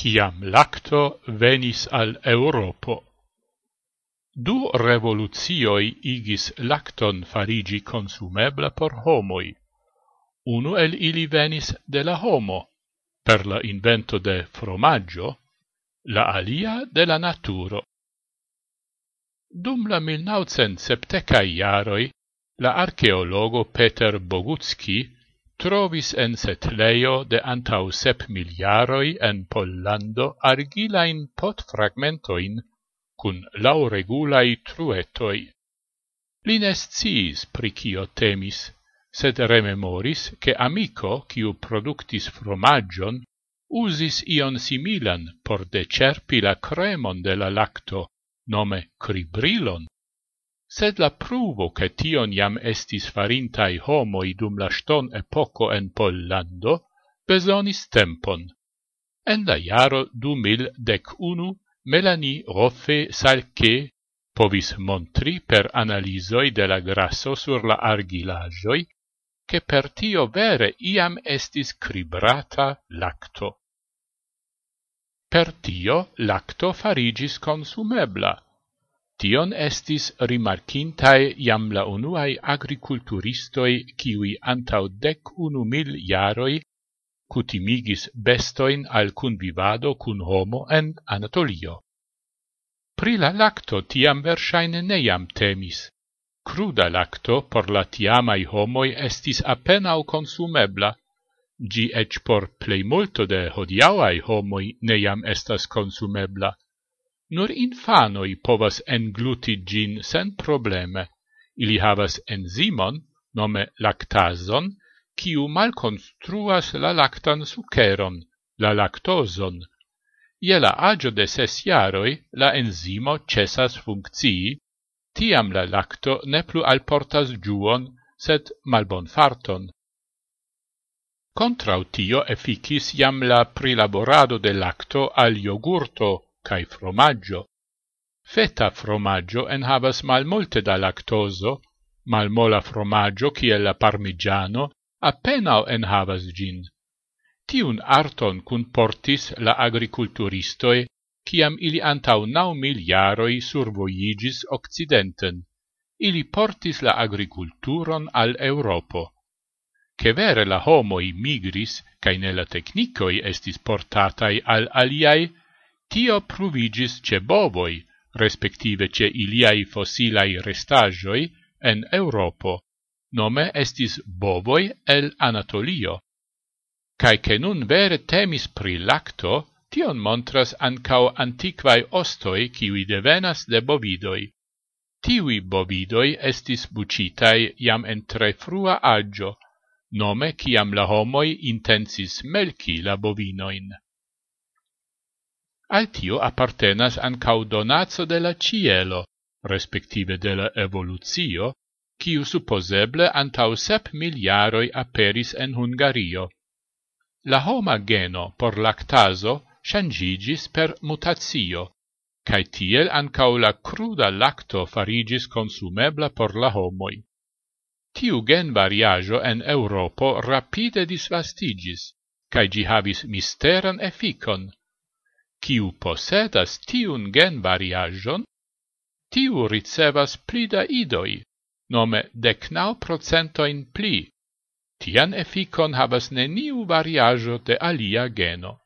ciam lacto venis al Europo. Du revolucioi igis lacton farigi consumebla por homoi. Uno el ili venis de la homo, per la invento de fromaggio, la alia de la naturo. Dum la 1970 iaroi, la archeologo Peter Bogutski trovis en setlejo de antau sep miliaroi en Pollando argilain potfragmentoin cun lauregulai truetoi. Lines ciis pricio temis, sed rememoris che amico quiu productis fromagion usis ion similan por decerpi la cremon de la lacto, nome cribrilon, sed la pruvo che tion iam estis farintai homoi dum la ston epoco en Pollando besonis tempon. En la iaro du mil dec unu Melanie Roffe Salke povis montri per analisoi de la grasso sur la argilagioi che per tio vere iam estis cribrata lacto. Per tio lacto farigis consumebla, Tion estis rimarkintaj iam la unuaj agriculturistoi kiwi antau dec unu mil jaroj kutimigis bestoin al kunvivado kun homo en Anatolio. Pri la lacto tiam versaine neiam temis. Cruda lacto por la tiamai homoi estis apenau consumebla, gi ec por plei multo de hodiauai homoi neiam estas consumebla. Nur infanoi povas engluti gin sen probleme. Ili havas enzimon, nome lactason, kiu malconstruas la lactan suceron, la lactoson. Je la agio de ses jaroj la enzimo cesas funkcii, tiam la lacto ne plu alportas giuon, sed malbonfarton. Contrau tio efficis jam la prilaborado de lacto al iogurto, cae fromaggio. Feta fromaggio en havas mal multe da lactoso, malmola fromaggio ciel la parmigiano appenao en havas gin. Tiun arton cun portis la agriculturistoe, ciam ili antau nau mil jaroi survoigis occidenten. Ili portis la agriculturon al Europo. Che vere la homoi migris, cae nella technicoi estis portatai al aliai, Tio pruvigis ce bovoi, respektive ce iliai fossilai restagioi, en Europo, nome estis bovoi el Anatolio. Cae che nun vere temis pri lacto, tion montras ancao antiquai ostoi kiwi devenas de bovidoi. Tiwi bovidoi estis bucitai iam en tre frua agio, nome ciam la homoi intensis melci la bovinoin. Al tio appartenas ancau donazo de la cielo, respektive de la evoluzio, kiu supposeble antau sep miliaroi aperis en Hungario. La homa geno por lactaso changigis per mutatio, cae tiel ancau la cruda lacto farigis consumebla por la homoi. Tiu gen variajo en Europo rapide disvastigis, cae gi havis misteran efficon, Ciu posedas tiun gen variajon, tiu ricevas pli da idoi, nome decnau procentoin pli. Tian efikon havas neniu variajo de alia geno.